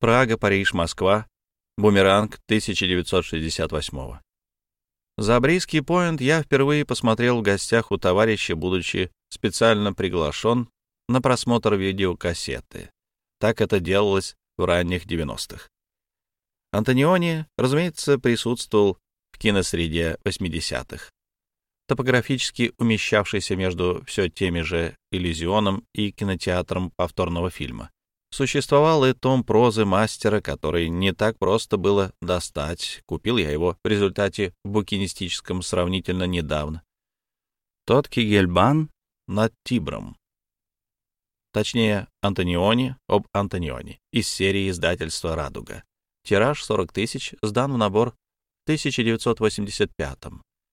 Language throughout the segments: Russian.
Прага, Париж, Москва. Бумеранг 1968 Забрийский поинт я впервые посмотрел в гостях у товарища, будучи специально приглашен на просмотр видеокассеты. Так это делалось в ранних 90-х. Антониони, разумеется, присутствовал в киносреде 80-х, топографически умещавшийся между все теми же иллюзионом и кинотеатром повторного фильма. Существовал и том прозы мастера, который не так просто было достать. Купил я его в результате в букинистическом сравнительно недавно. Тот Кигельбан над Тибром. Точнее, Антониони об Антониони из серии издательства «Радуга». Тираж 40 тысяч, сдан в набор в 1985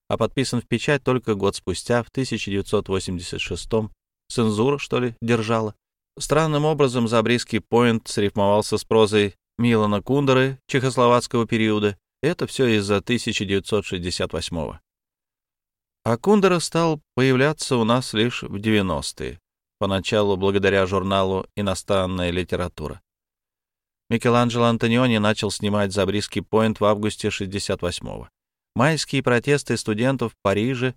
а подписан в печать только год спустя, в 1986 -м. Цензура, что ли, держала? Странным образом Забриский поинт срифмовался с прозой Милана Кундеры чехословацкого периода. Это все из-за 1968 -го. А Кундера стал появляться у нас лишь в 90-е, поначалу благодаря журналу «Иностранная литература». Микеланджело Антониони начал снимать Забриский поинт в августе 68-го. Майские протесты студентов в Париже,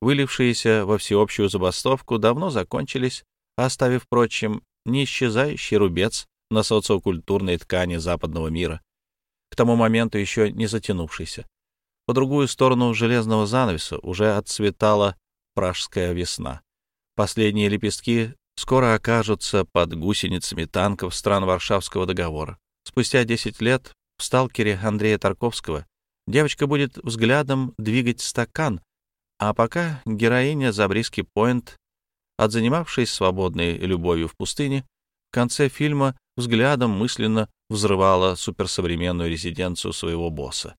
вылившиеся во всеобщую забастовку, давно закончились, оставив, впрочем, неисчезающий рубец на социокультурной ткани западного мира, к тому моменту еще не затянувшийся. По другую сторону железного занавеса уже отцветала пражская весна. Последние лепестки скоро окажутся под гусеницами танков стран Варшавского договора. Спустя 10 лет в «Сталкере» Андрея Тарковского девочка будет взглядом двигать стакан, а пока героиня Забриски Пойнт Отзанимавшись свободной любовью в пустыне, в конце фильма взглядом мысленно взрывала суперсовременную резиденцию своего босса.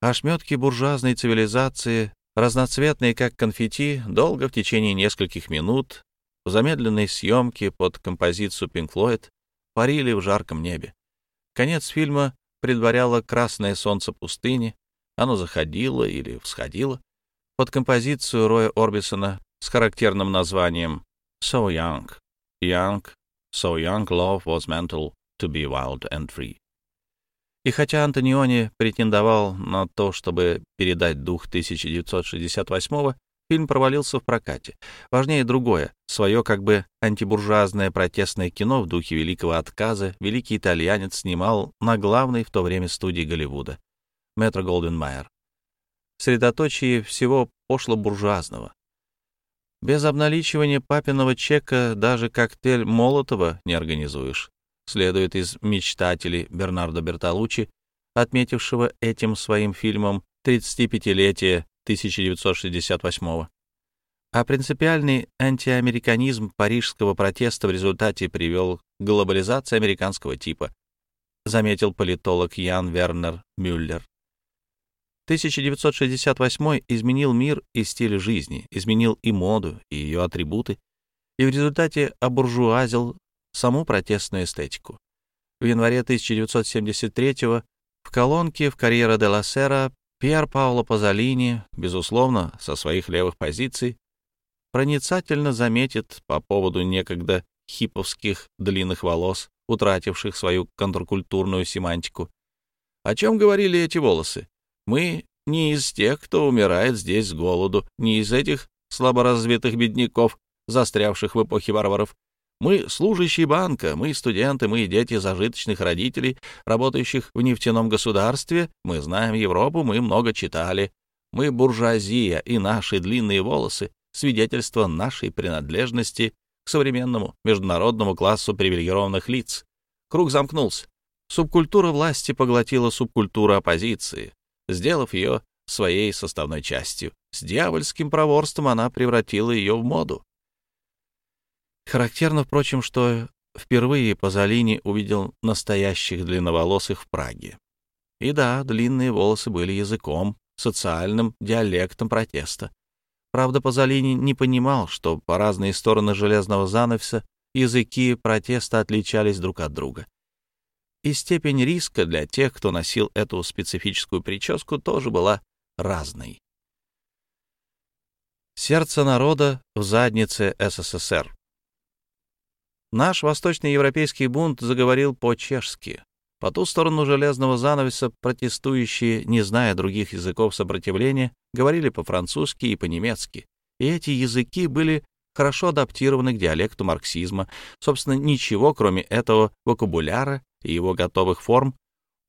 Ошметки буржуазной цивилизации, разноцветные как конфетти, долго в течение нескольких минут в замедленной съемке под композицию Pink Floyd парили в жарком небе. Конец фильма предваряло красное солнце пустыни, оно заходило или всходило. Под композицию Роя Орбисона с характерным названием «So Young». Young, so young love was mental to be wild and free. И хотя Антониони претендовал на то, чтобы передать дух 1968-го, фильм провалился в прокате. Важнее другое. Свое как бы антибуржуазное протестное кино в духе великого отказа великий итальянец снимал на главной в то время студии Голливуда — Метро Голден Майер. Средоточие всего пошло-буржуазного. Без обналичивания папиного чека даже коктейль Молотова не организуешь, следует из мечтателей Бернардо Бертолуччи, отметившего этим своим фильмом 35-летие 1968 -го. А принципиальный антиамериканизм парижского протеста в результате привел к глобализации американского типа, заметил политолог Ян Вернер Мюллер. 1968 изменил мир и стиль жизни, изменил и моду, и ее атрибуты, и в результате обуржуазил саму протестную эстетику. В январе 1973 в колонке в «Карьера де ла Сера» Пьер Пауло Пазолини, безусловно, со своих левых позиций, проницательно заметит по поводу некогда хиповских длинных волос, утративших свою контркультурную семантику. О чем говорили эти волосы? Мы не из тех, кто умирает здесь с голоду, не из этих слаборазвитых бедняков, застрявших в эпохе варваров. Мы служащие банка, мы студенты, мы дети зажиточных родителей, работающих в нефтяном государстве, мы знаем Европу, мы много читали. Мы буржуазия, и наши длинные волосы — свидетельство нашей принадлежности к современному международному классу привилегированных лиц. Круг замкнулся. Субкультура власти поглотила субкультуру оппозиции сделав ее своей составной частью. С дьявольским проворством она превратила ее в моду. Характерно, впрочем, что впервые Пазолини увидел настоящих длинноволосых в Праге. И да, длинные волосы были языком, социальным диалектом протеста. Правда, Пазолини не понимал, что по разные стороны железного занавеса языки протеста отличались друг от друга и степень риска для тех, кто носил эту специфическую прическу, тоже была разной. Сердце народа в заднице СССР. Наш восточноевропейский бунт заговорил по-чешски. По ту сторону железного занавеса протестующие, не зная других языков сопротивления, говорили по-французски и по-немецки. И эти языки были хорошо адаптированы к диалекту марксизма. Собственно, ничего, кроме этого вокабуляра и его готовых форм,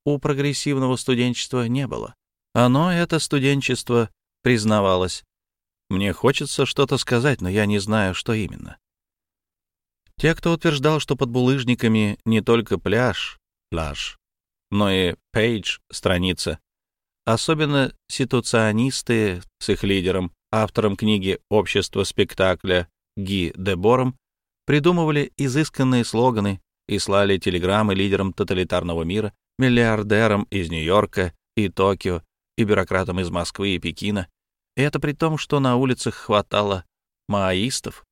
у прогрессивного студенчества не было. Оно, это студенчество, признавалось. Мне хочется что-то сказать, но я не знаю, что именно. Те, кто утверждал, что под булыжниками не только пляж, пляж, но и пейдж, страница, особенно ситуационисты с их лидером, автором книги «Общество спектакля» Ги Дебором, придумывали изысканные слоганы и слали телеграммы лидерам тоталитарного мира, миллиардерам из Нью-Йорка и Токио, и бюрократам из Москвы и Пекина. И это при том, что на улицах хватало маоистов.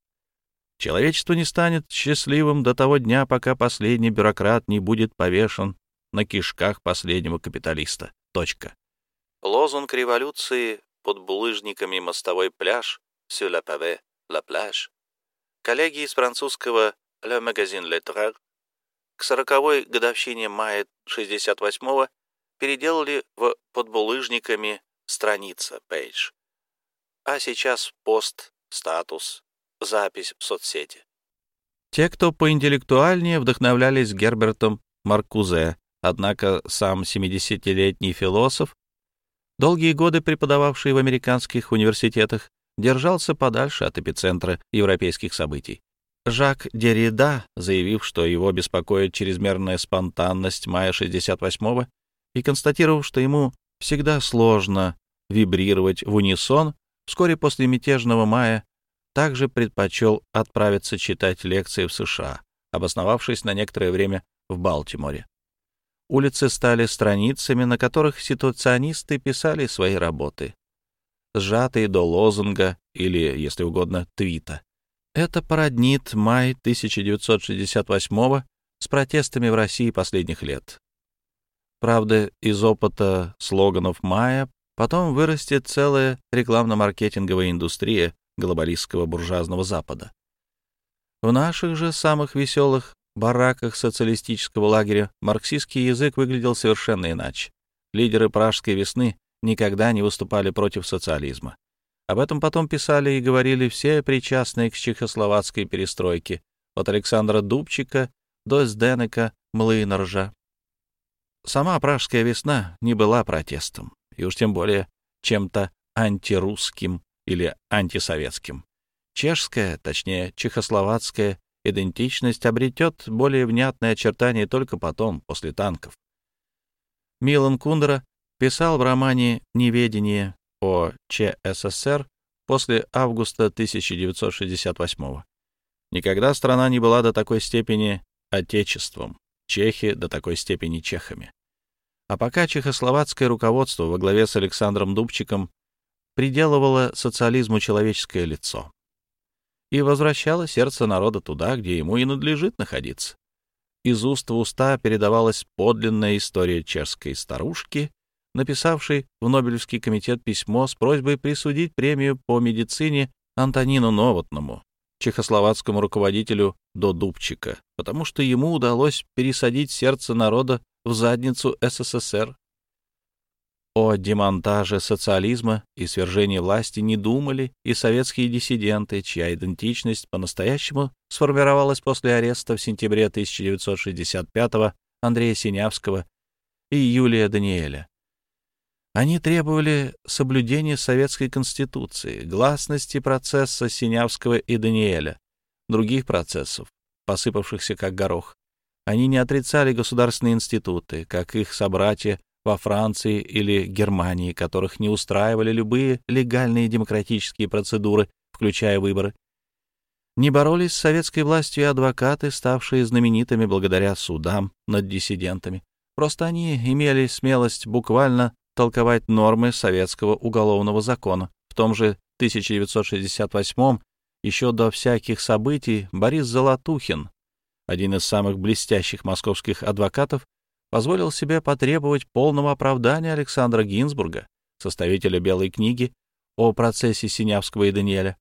Человечество не станет счастливым до того дня, пока последний бюрократ не будет повешен на кишках последнего капиталиста. Точка. Лозунг революции под булыжниками мостовой пляж «Sur la pavé, la plage». Коллеги из французского «Le Magazine Lettreur» к сороковой годовщине мая 68-го переделали в «Под булыжниками» страница, пейдж. А сейчас пост, статус, запись в соцсети. Те, кто поинтеллектуальнее, вдохновлялись Гербертом Маркузе, однако сам 70-летний философ, долгие годы преподававший в американских университетах, держался подальше от эпицентра европейских событий. Жак Деррида, заявив, что его беспокоит чрезмерная спонтанность мая 68-го, и констатировав, что ему всегда сложно вибрировать в унисон, вскоре после мятежного мая также предпочел отправиться читать лекции в США, обосновавшись на некоторое время в Балтиморе. Улицы стали страницами, на которых ситуационисты писали свои работы, сжатые до лозунга или, если угодно, твита. Это породнит май 1968 с протестами в России последних лет. Правда, из опыта слоганов мая потом вырастет целая рекламно-маркетинговая индустрия, глобалистского буржуазного Запада. В наших же самых веселых бараках социалистического лагеря марксистский язык выглядел совершенно иначе. Лидеры пражской весны никогда не выступали против социализма. Об этом потом писали и говорили все причастные к чехословацкой перестройке, от Александра Дубчика до Сденека Млыноржа. Сама пражская весна не была протестом, и уж тем более чем-то антирусским или антисоветским. Чешская, точнее, чехословацкая идентичность обретет более внятные очертания только потом, после танков. Милан Кундера писал в романе «Неведение» о ЧССР после августа 1968 -го. Никогда страна не была до такой степени отечеством, чехи до такой степени чехами. А пока чехословацкое руководство во главе с Александром Дубчиком приделывало социализму человеческое лицо и возвращало сердце народа туда, где ему и надлежит находиться. Из уст в уста передавалась подлинная история чешской старушки, написавшей в Нобелевский комитет письмо с просьбой присудить премию по медицине Антонину Новотному, чехословацкому руководителю до Дубчика, потому что ему удалось пересадить сердце народа в задницу СССР о демонтаже социализма и свержении власти не думали и советские диссиденты, чья идентичность по-настоящему сформировалась после ареста в сентябре 1965 Андрея Синявского и Юлия Даниэля. Они требовали соблюдения советской конституции, гласности процесса Синявского и Даниэля, других процессов, посыпавшихся как горох. Они не отрицали государственные институты, как их собратья во Франции или Германии, которых не устраивали любые легальные демократические процедуры, включая выборы. Не боролись с советской властью и адвокаты, ставшие знаменитыми благодаря судам над диссидентами. Просто они имели смелость буквально толковать нормы советского уголовного закона. В том же 1968 еще до всяких событий, Борис Золотухин, один из самых блестящих московских адвокатов, позволил себе потребовать полного оправдания Александра Гинзбурга, составителя Белой книги о процессе Синявского и Даниэля,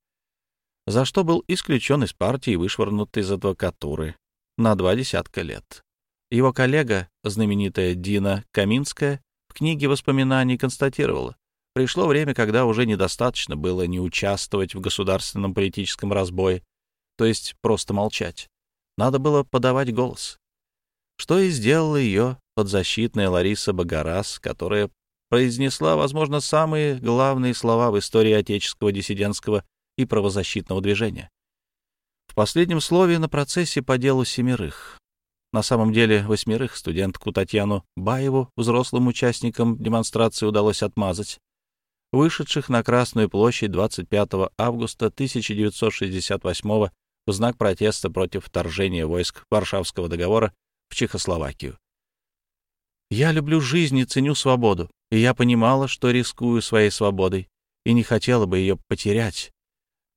за что был исключен из партии и вышвырнут из адвокатуры, на два десятка лет. Его коллега, знаменитая Дина Каминская, книге воспоминаний констатировала, пришло время, когда уже недостаточно было не участвовать в государственном политическом разбое, то есть просто молчать. Надо было подавать голос. Что и сделала ее подзащитная Лариса Багарас, которая произнесла, возможно, самые главные слова в истории отеческого диссидентского и правозащитного движения. В последнем слове на процессе по делу семерых. На самом деле восьмерых студентку Татьяну Баеву, взрослым участникам демонстрации, удалось отмазать. Вышедших на Красную площадь 25 августа 1968 в знак протеста против вторжения войск Варшавского договора в Чехословакию. Я люблю жизнь и ценю свободу, и я понимала, что рискую своей свободой, и не хотела бы ее потерять.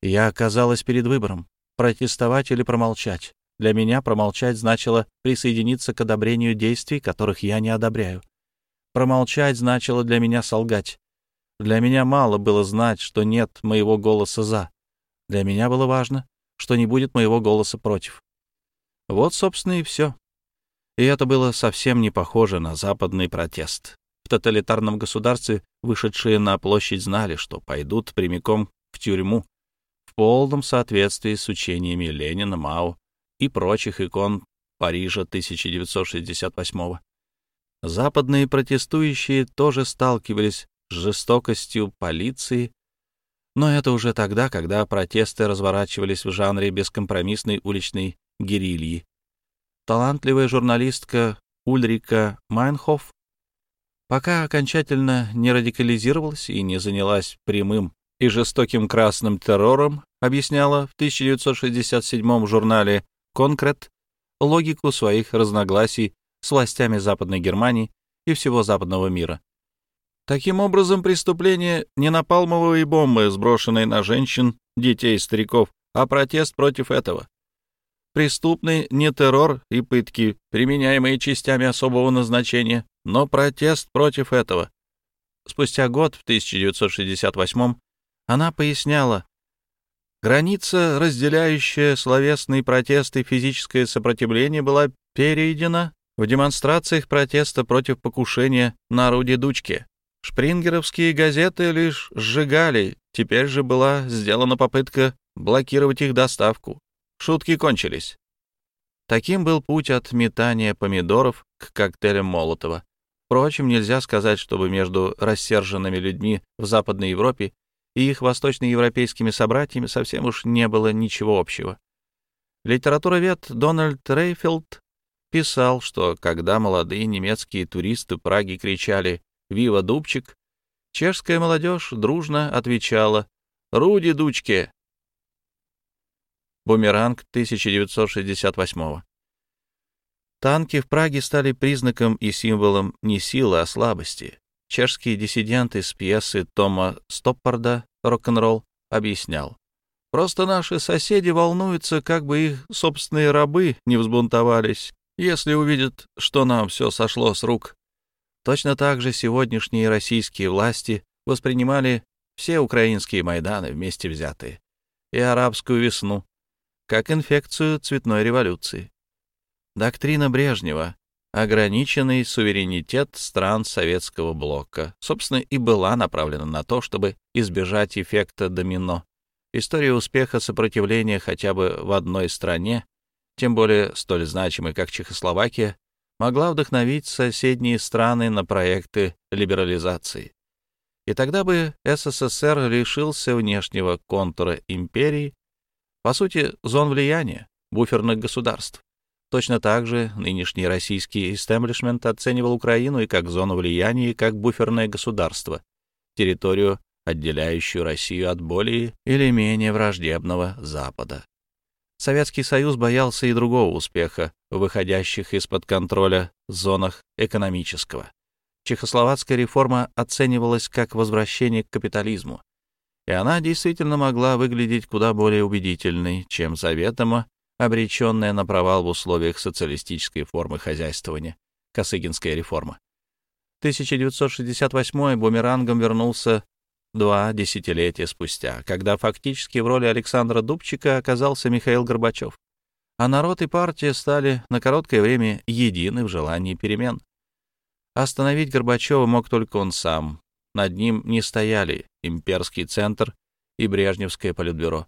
Я оказалась перед выбором — протестовать или промолчать. Для меня промолчать значило присоединиться к одобрению действий, которых я не одобряю. Промолчать значило для меня солгать. Для меня мало было знать, что нет моего голоса «за». Для меня было важно, что не будет моего голоса «против». Вот, собственно, и все. И это было совсем не похоже на западный протест. В тоталитарном государстве вышедшие на площадь знали, что пойдут прямиком в тюрьму в полном соответствии с учениями Ленина, Мао и прочих икон Парижа 1968 -го. Западные протестующие тоже сталкивались с жестокостью полиции, но это уже тогда, когда протесты разворачивались в жанре бескомпромиссной уличной герильи талантливая журналистка Ульрика Майнхоф пока окончательно не радикализировалась и не занялась прямым и жестоким красным террором, объясняла в 1967 журнале «Конкрет» логику своих разногласий с властями Западной Германии и всего западного мира. Таким образом, преступление не напалмовые бомбы, сброшенные на женщин, детей стариков, а протест против этого. Преступный не террор и пытки, применяемые частями особого назначения, но протест против этого. Спустя год, в 1968 она поясняла, граница, разделяющая словесный протест и физическое сопротивление, была перейдена в демонстрациях протеста против покушения на Руди Дучке. Шпрингеровские газеты лишь сжигали, теперь же была сделана попытка блокировать их доставку. Шутки кончились. Таким был путь от метания помидоров к коктейлям Молотова. Впрочем, нельзя сказать, чтобы между рассерженными людьми в Западной Европе и их восточноевропейскими собратьями совсем уж не было ничего общего. Литературовед Дональд Рейфилд писал, что когда молодые немецкие туристы Праги кричали «Вива, Дубчик!», чешская молодежь дружно отвечала «Руди, Дучке!» Бумеранг 1968 Танки в Праге стали признаком и символом не силы, а слабости. Чешские диссиденты с пьесы Тома Стоппарда «Рок-н-ролл» объяснял. Просто наши соседи волнуются, как бы их собственные рабы не взбунтовались, если увидят, что нам все сошло с рук. Точно так же сегодняшние российские власти воспринимали все украинские Майданы вместе взятые и арабскую весну, как инфекцию цветной революции. Доктрина Брежнева ограниченный суверенитет стран советского блока, собственно, и была направлена на то, чтобы избежать эффекта домино. История успеха сопротивления хотя бы в одной стране, тем более столь значимой, как Чехословакия, могла вдохновить соседние страны на проекты либерализации. И тогда бы СССР лишился внешнего контура империи по сути, зон влияния, буферных государств. Точно так же нынешний российский истеблишмент оценивал Украину и как зону влияния, и как буферное государство, территорию, отделяющую Россию от более или менее враждебного Запада. Советский Союз боялся и другого успеха в выходящих из-под контроля зонах экономического. Чехословацкая реформа оценивалась как возвращение к капитализму, и она действительно могла выглядеть куда более убедительной, чем заведомо обреченная на провал в условиях социалистической формы хозяйствования, Косыгинская реформа. 1968 бумерангом вернулся два десятилетия спустя, когда фактически в роли Александра Дубчика оказался Михаил Горбачев. а народ и партия стали на короткое время едины в желании перемен. Остановить Горбачева мог только он сам. Над ним не стояли имперский центр и Брежневское политбюро.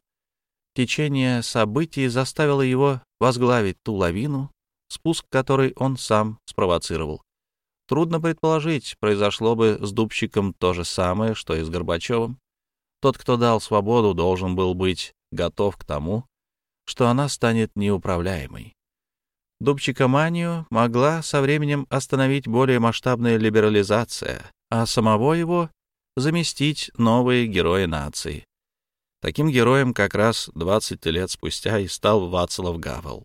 Течение событий заставило его возглавить ту лавину, спуск которой он сам спровоцировал. Трудно предположить, произошло бы с Дубчиком то же самое, что и с Горбачевым. Тот, кто дал свободу, должен был быть готов к тому, что она станет неуправляемой. Дубчикоманию могла со временем остановить более масштабная либерализация, а самого его заместить новые герои нации. Таким героем как раз 20 лет спустя и стал Вацлав Гавел.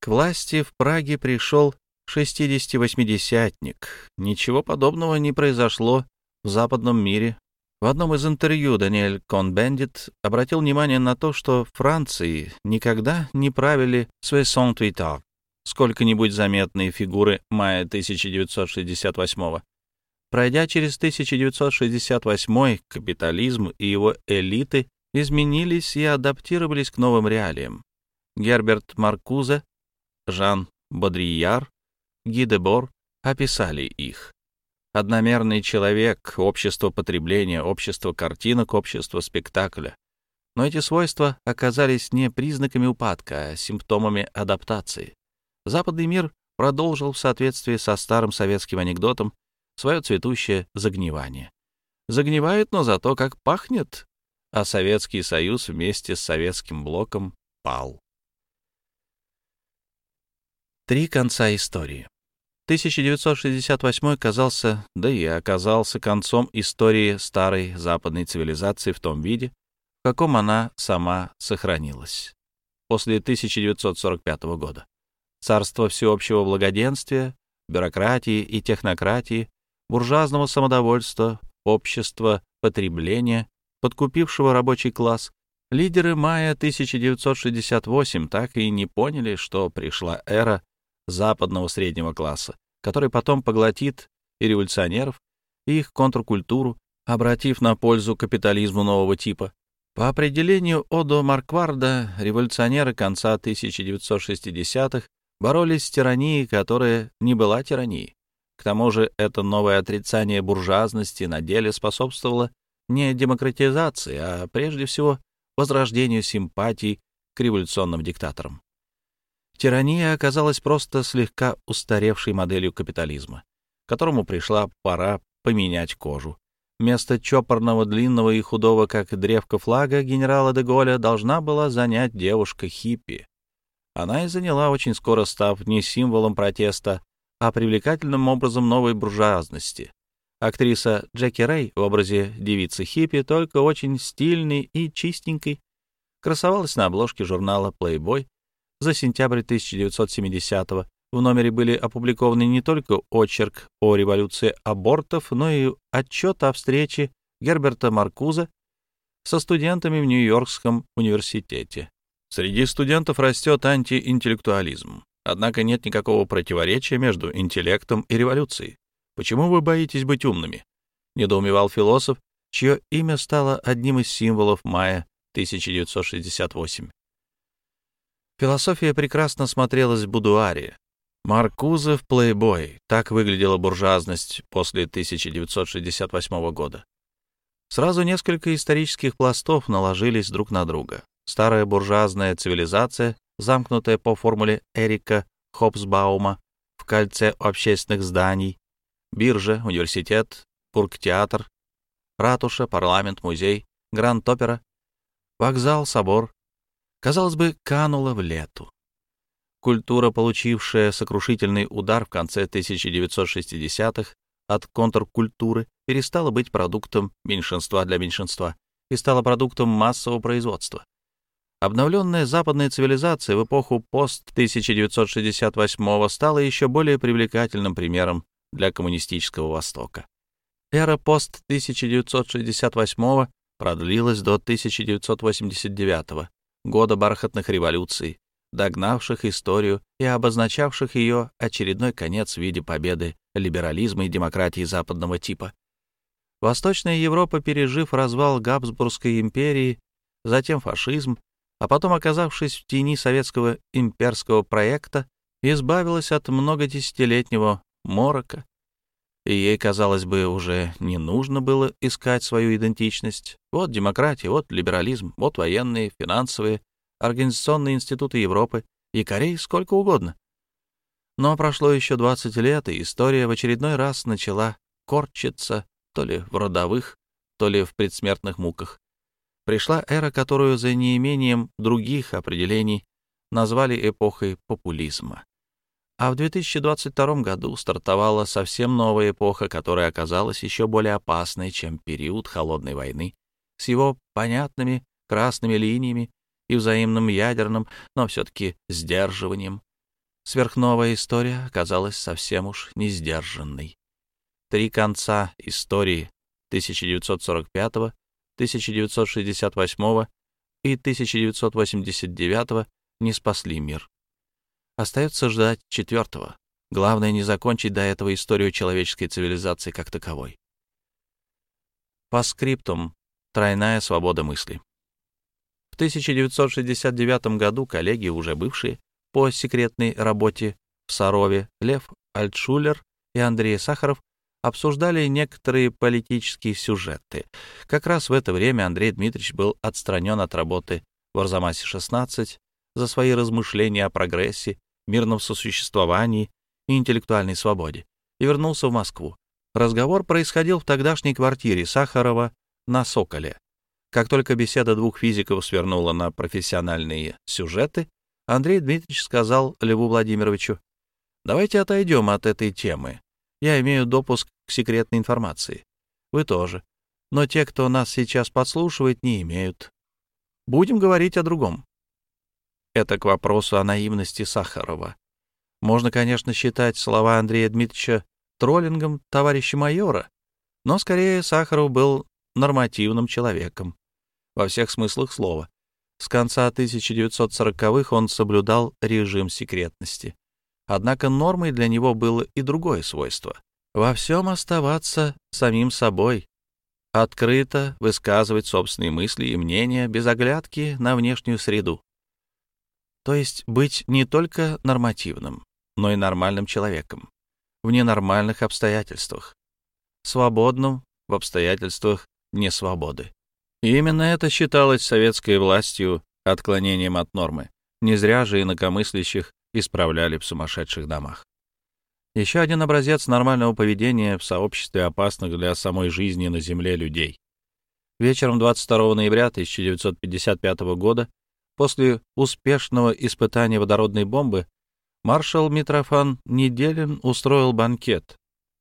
К власти в Праге пришел 60-80-ник. Ничего подобного не произошло в западном мире. В одном из интервью Даниэль Конбендит обратил внимание на то, что Франции никогда не правили «Свессон Туитар» сколько-нибудь заметные фигуры мая 1968 -го. Пройдя через 1968 капитализм и его элиты изменились и адаптировались к новым реалиям. Герберт Маркузе, Жан Бодрияр, Гидебор описали их. Одномерный человек, общество потребления, общество картинок, общество спектакля. Но эти свойства оказались не признаками упадка, а симптомами адаптации. Западный мир продолжил в соответствии со старым советским анекдотом свое цветущее загнивание. Загнивает, но зато как пахнет, а Советский Союз вместе с Советским блоком пал. Три конца истории. 1968 казался, да и оказался концом истории старой западной цивилизации в том виде, в каком она сама сохранилась после 1945 года. Царство всеобщего благоденствия, бюрократии и технократии, буржуазного самодовольства, общества потребления, подкупившего рабочий класс, лидеры мая 1968 так и не поняли, что пришла эра западного среднего класса, который потом поглотит и революционеров, и их контркультуру, обратив на пользу капитализму нового типа. По определению Одо Маркварда, революционеры конца 1960-х боролись с тиранией, которая не была тиранией. К тому же это новое отрицание буржуазности на деле способствовало не демократизации, а прежде всего возрождению симпатий к революционным диктаторам. Тирания оказалась просто слегка устаревшей моделью капитализма, которому пришла пора поменять кожу. Вместо чопорного, длинного и худого, как древко флага генерала де Голля, должна была занять девушка-хиппи. Она и заняла, очень скоро став не символом протеста, а привлекательным образом новой буржуазности. Актриса Джеки Рэй в образе девицы-хиппи, только очень стильной и чистенькой, красовалась на обложке журнала Playboy за сентябрь 1970-го. В номере были опубликованы не только очерк о революции абортов, но и отчет о встрече Герберта Маркуза со студентами в Нью-Йоркском университете. Среди студентов растет антиинтеллектуализм. Однако нет никакого противоречия между интеллектом и революцией. Почему вы боитесь быть умными? Недоумевал философ, чье имя стало одним из символов мая 1968. Философия прекрасно смотрелась в будуаре. Маркуза в плейбой. Так выглядела буржуазность после 1968 года. Сразу несколько исторических пластов наложились друг на друга. Старая буржуазная цивилизация, замкнутая по формуле Эрика Хопсбаума в кольце общественных зданий, биржа, университет, бургтеатр, ратуша, парламент, музей, гранд-опера, вокзал, собор, казалось бы, канула в лету. Культура, получившая сокрушительный удар в конце 1960-х от контркультуры, перестала быть продуктом меньшинства для меньшинства и стала продуктом массового производства. Обновленная западная цивилизация в эпоху пост-1968 стала еще более привлекательным примером для коммунистического Востока. Эра пост-1968 продлилась до 1989 года бархатных революций, догнавших историю и обозначавших ее очередной конец в виде победы либерализма и демократии западного типа. Восточная Европа, пережив развал Габсбургской империи, затем фашизм, а потом, оказавшись в тени советского имперского проекта, избавилась от многодесятилетнего морока, и ей, казалось бы, уже не нужно было искать свою идентичность. Вот демократия, вот либерализм, вот военные, финансовые, организационные институты Европы и Кореи, сколько угодно. Но прошло еще 20 лет, и история в очередной раз начала корчиться то ли в родовых, то ли в предсмертных муках. Пришла эра, которую за неимением других определений назвали эпохой популизма. А в 2022 году стартовала совсем новая эпоха, которая оказалась еще более опасной, чем период Холодной войны, с его понятными красными линиями и взаимным ядерным, но все-таки сдерживанием. Сверхновая история оказалась совсем уж не сдержанной. Три конца истории 1945, 1968 и 1989 не спасли мир. Остается ждать четвертого. Главное не закончить до этого историю человеческой цивилизации как таковой. По скриптум. Тройная свобода мысли. В 1969 году коллеги, уже бывшие, по секретной работе в Сарове, Лев Альтшулер и Андрей Сахаров обсуждали некоторые политические сюжеты. Как раз в это время Андрей Дмитриевич был отстранен от работы в Арзамасе-16 за свои размышления о прогрессе мирном сосуществовании и интеллектуальной свободе, и вернулся в Москву. Разговор происходил в тогдашней квартире Сахарова на Соколе. Как только беседа двух физиков свернула на профессиональные сюжеты, Андрей Дмитриевич сказал Льву Владимировичу, «Давайте отойдем от этой темы. Я имею допуск к секретной информации. Вы тоже. Но те, кто нас сейчас подслушивает, не имеют. Будем говорить о другом. Это к вопросу о наивности Сахарова. Можно, конечно, считать слова Андрея Дмитриевича троллингом товарища майора, но скорее Сахаров был нормативным человеком во всех смыслах слова. С конца 1940-х он соблюдал режим секретности. Однако нормой для него было и другое свойство — во всем оставаться самим собой, открыто высказывать собственные мысли и мнения без оглядки на внешнюю среду. То есть быть не только нормативным, но и нормальным человеком в ненормальных обстоятельствах, свободным в обстоятельствах несвободы. И именно это считалось советской властью отклонением от нормы. Не зря же инакомыслящих исправляли в сумасшедших домах. Еще один образец нормального поведения в сообществе опасных для самой жизни на Земле людей. Вечером 22 ноября 1955 года После успешного испытания водородной бомбы маршал Митрофан Неделин устроил банкет,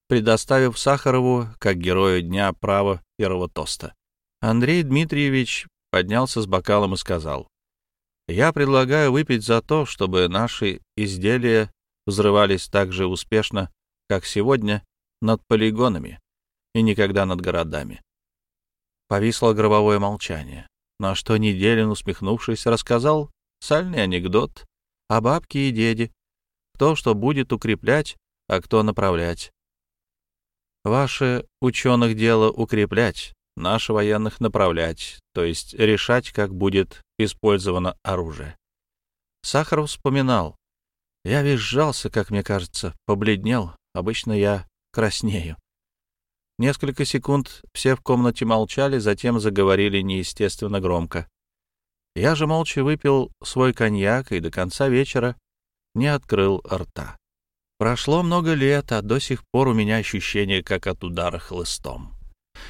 предоставив Сахарову, как герою дня, право первого тоста. Андрей Дмитриевич поднялся с бокалом и сказал, «Я предлагаю выпить за то, чтобы наши изделия взрывались так же успешно, как сегодня, над полигонами и никогда над городами». Повисло гробовое молчание на что Неделин, усмехнувшись, рассказал сальный анекдот о бабке и деде, кто что будет укреплять, а кто направлять. Ваше ученых дело укреплять, наши военных направлять, то есть решать, как будет использовано оружие. Сахаров вспоминал. Я весь сжался, как мне кажется, побледнел. Обычно я краснею. Несколько секунд все в комнате молчали, затем заговорили неестественно громко. Я же молча выпил свой коньяк и до конца вечера не открыл рта. Прошло много лет, а до сих пор у меня ощущение, как от удара хлыстом.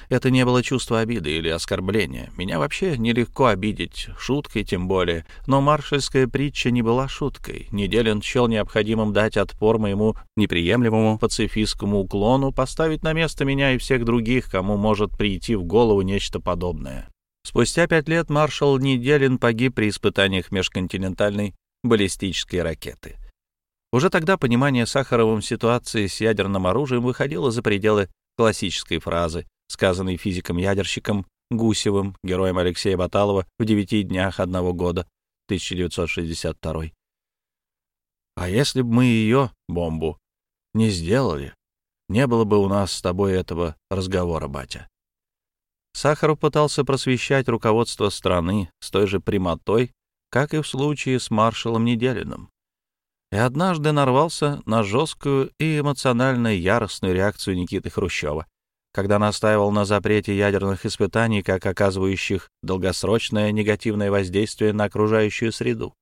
Это не было чувство обиды или оскорбления. Меня вообще нелегко обидеть, шуткой тем более. Но маршальская притча не была шуткой. Неделин счел необходимым дать отпор моему неприемлемому пацифистскому уклону, поставить на место меня и всех других, кому может прийти в голову нечто подобное. Спустя пять лет маршал Неделин погиб при испытаниях межконтинентальной баллистической ракеты. Уже тогда понимание Сахаровым ситуации с ядерным оружием выходило за пределы классической фразы сказанный физиком-ядерщиком Гусевым, героем Алексея Баталова в «Девяти днях одного года», 1962. А если бы мы ее, бомбу, не сделали, не было бы у нас с тобой этого разговора, батя. Сахаров пытался просвещать руководство страны с той же прямотой, как и в случае с маршалом Неделиным. И однажды нарвался на жесткую и эмоционально яростную реакцию Никиты Хрущева, когда настаивал на запрете ядерных испытаний как оказывающих долгосрочное негативное воздействие на окружающую среду.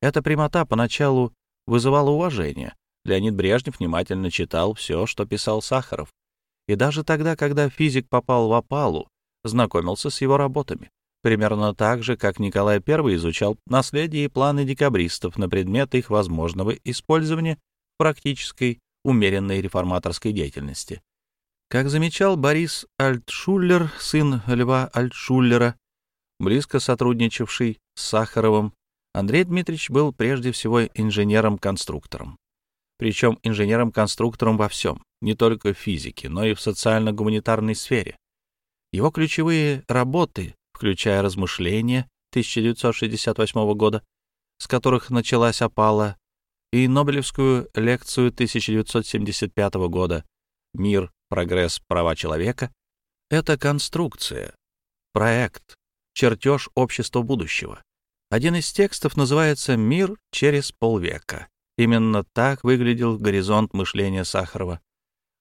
Эта прямота поначалу вызывала уважение. Леонид Брежнев внимательно читал все, что писал Сахаров. И даже тогда, когда физик попал в опалу, знакомился с его работами. Примерно так же, как Николай I изучал наследие и планы декабристов на предмет их возможного использования в практической умеренной реформаторской деятельности. Как замечал Борис Альтшуллер, сын Льва Альтшуллера, близко сотрудничавший с Сахаровым, Андрей Дмитриевич был прежде всего инженером-конструктором. Причем инженером-конструктором во всем, не только в физике, но и в социально-гуманитарной сфере. Его ключевые работы, включая размышления 1968 года, с которых началась опала, и Нобелевскую лекцию 1975 года «Мир прогресс права человека — это конструкция, проект, чертеж общества будущего. Один из текстов называется «Мир через полвека». Именно так выглядел горизонт мышления Сахарова.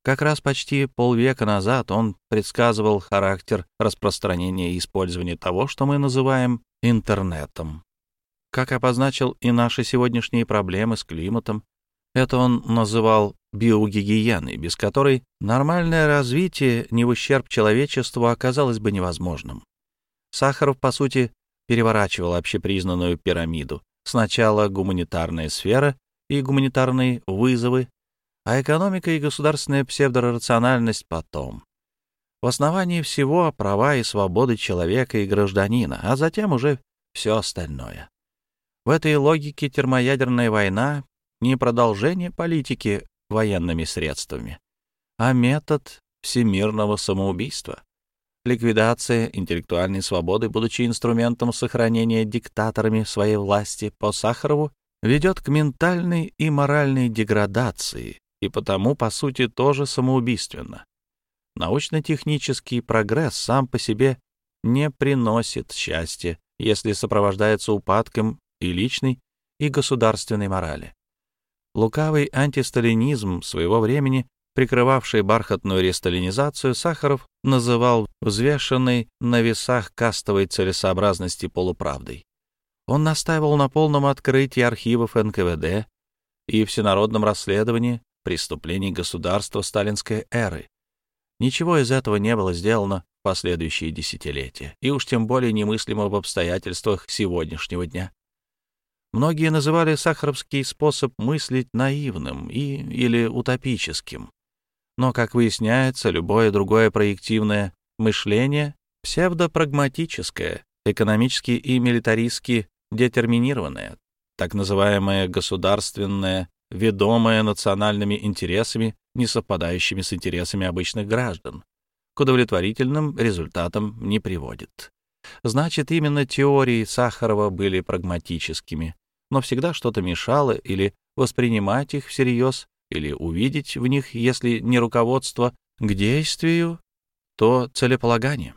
Как раз почти полвека назад он предсказывал характер распространения и использования того, что мы называем интернетом. Как обозначил и наши сегодняшние проблемы с климатом, это он называл биогигиеной, без которой нормальное развитие не в ущерб человечеству оказалось бы невозможным. Сахаров, по сути, переворачивал общепризнанную пирамиду. Сначала гуманитарная сфера и гуманитарные вызовы, а экономика и государственная псевдорациональность потом. В основании всего права и свободы человека и гражданина, а затем уже все остальное. В этой логике термоядерная война не продолжение политики военными средствами, а метод всемирного самоубийства. Ликвидация интеллектуальной свободы, будучи инструментом сохранения диктаторами своей власти по Сахарову, ведет к ментальной и моральной деградации, и потому, по сути, тоже самоубийственно. Научно-технический прогресс сам по себе не приносит счастья, если сопровождается упадком и личной, и государственной морали. Лукавый антисталинизм своего времени, прикрывавший бархатную ресталинизацию, Сахаров называл взвешенной на весах кастовой целесообразности полуправдой. Он настаивал на полном открытии архивов НКВД и всенародном расследовании преступлений государства сталинской эры. Ничего из этого не было сделано в последующие десятилетия, и уж тем более немыслимо в обстоятельствах сегодняшнего дня. Многие называли сахаровский способ мыслить наивным и, или утопическим. Но, как выясняется, любое другое проективное мышление — псевдопрагматическое, экономически и милитаристски детерминированное, так называемое государственное, ведомое национальными интересами, не совпадающими с интересами обычных граждан, к удовлетворительным результатам не приводит. Значит, именно теории Сахарова были прагматическими, но всегда что-то мешало или воспринимать их всерьез, или увидеть в них, если не руководство к действию, то целеполагание.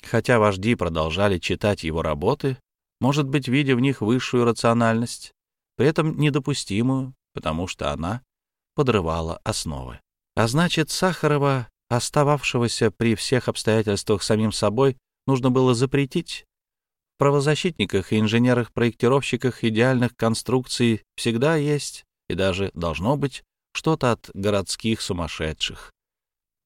Хотя вожди продолжали читать его работы, может быть, видя в них высшую рациональность, при этом недопустимую, потому что она подрывала основы. А значит, Сахарова, остававшегося при всех обстоятельствах самим собой, нужно было запретить, правозащитниках и инженерах-проектировщиках идеальных конструкций всегда есть и даже должно быть что-то от городских сумасшедших.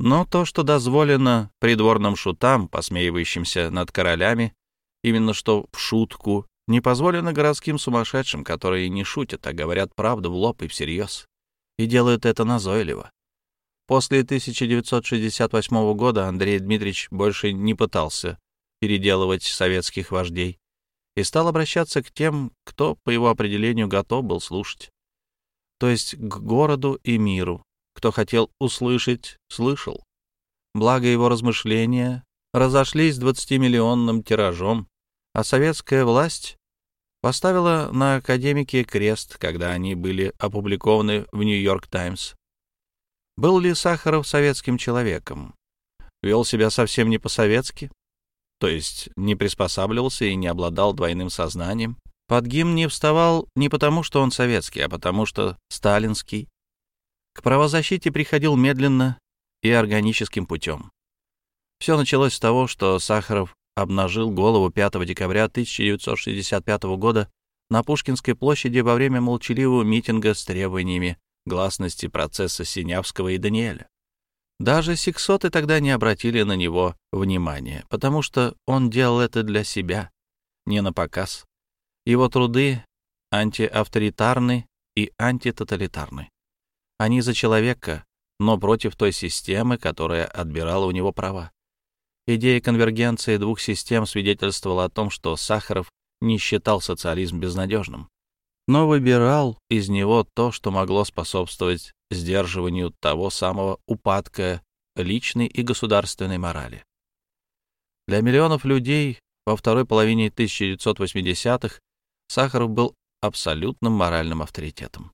Но то, что дозволено придворным шутам, посмеивающимся над королями, именно что в шутку, не позволено городским сумасшедшим, которые не шутят, а говорят правду в лоб и всерьез, и делают это назойливо. После 1968 года Андрей Дмитриевич больше не пытался переделывать советских вождей и стал обращаться к тем, кто, по его определению, готов был слушать. То есть к городу и миру. Кто хотел услышать, слышал. Благо его размышления разошлись 20-миллионным тиражом, а советская власть поставила на академике крест, когда они были опубликованы в «Нью-Йорк Таймс». Был ли Сахаров советским человеком? Вел себя совсем не по-советски? То есть не приспосабливался и не обладал двойным сознанием. Под гимн не вставал не потому, что он советский, а потому, что сталинский. К правозащите приходил медленно и органическим путем. Все началось с того, что Сахаров обнажил голову 5 декабря 1965 года на Пушкинской площади во время молчаливого митинга с требованиями гласности процесса Синявского и Даниэля. Даже сексоты тогда не обратили на него внимания, потому что он делал это для себя, не на показ. Его труды антиавторитарны и антитоталитарны. Они за человека, но против той системы, которая отбирала у него права. Идея конвергенции двух систем свидетельствовала о том, что Сахаров не считал социализм безнадежным, но выбирал из него то, что могло способствовать сдерживанию того самого упадка личной и государственной морали. Для миллионов людей во второй половине 1980-х Сахаров был абсолютным моральным авторитетом.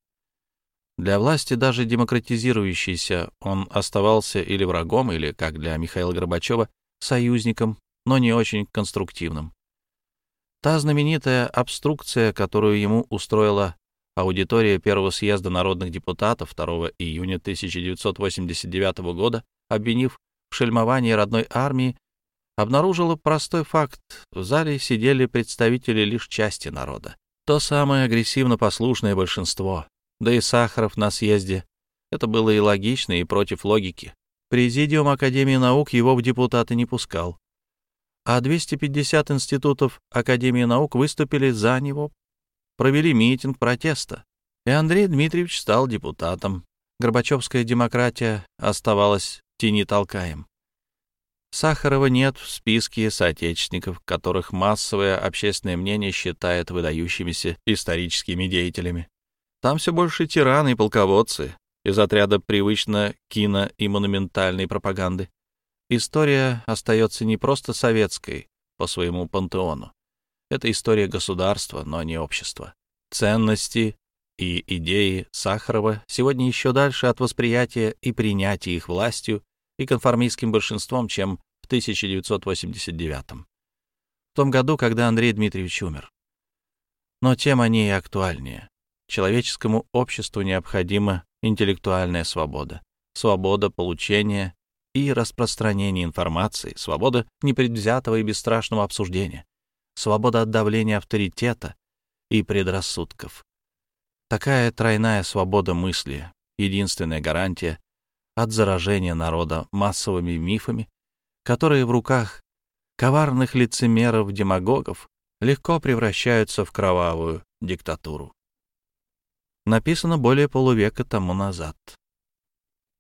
Для власти, даже демократизирующейся, он оставался или врагом, или, как для Михаила Горбачева, союзником, но не очень конструктивным. Та знаменитая обструкция, которую ему устроила аудитория первого съезда народных депутатов 2 июня 1989 года, обвинив в шельмовании родной армии, обнаружила простой факт. В зале сидели представители лишь части народа. То самое агрессивно послушное большинство. Да и Сахаров на съезде. Это было и логично, и против логики. Президиум Академии наук его в депутаты не пускал а 250 институтов Академии наук выступили за него, провели митинг протеста, и Андрей Дмитриевич стал депутатом. Горбачевская демократия оставалась тени толкаем. Сахарова нет в списке соотечественников, которых массовое общественное мнение считает выдающимися историческими деятелями. Там все больше тираны и полководцы из отряда привычно кино и монументальной пропаганды. История остается не просто советской по своему пантеону. Это история государства, но не общества. Ценности и идеи Сахарова сегодня еще дальше от восприятия и принятия их властью и конформистским большинством, чем в 1989 в том году, когда Андрей Дмитриевич умер. Но тем они и актуальнее. Человеческому обществу необходима интеллектуальная свобода, свобода получения и распространения информации, свобода непредвзятого и бесстрашного обсуждения, свобода от давления авторитета и предрассудков. Такая тройная свобода мысли — единственная гарантия от заражения народа массовыми мифами, которые в руках коварных лицемеров-демагогов легко превращаются в кровавую диктатуру. Написано более полувека тому назад.